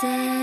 day.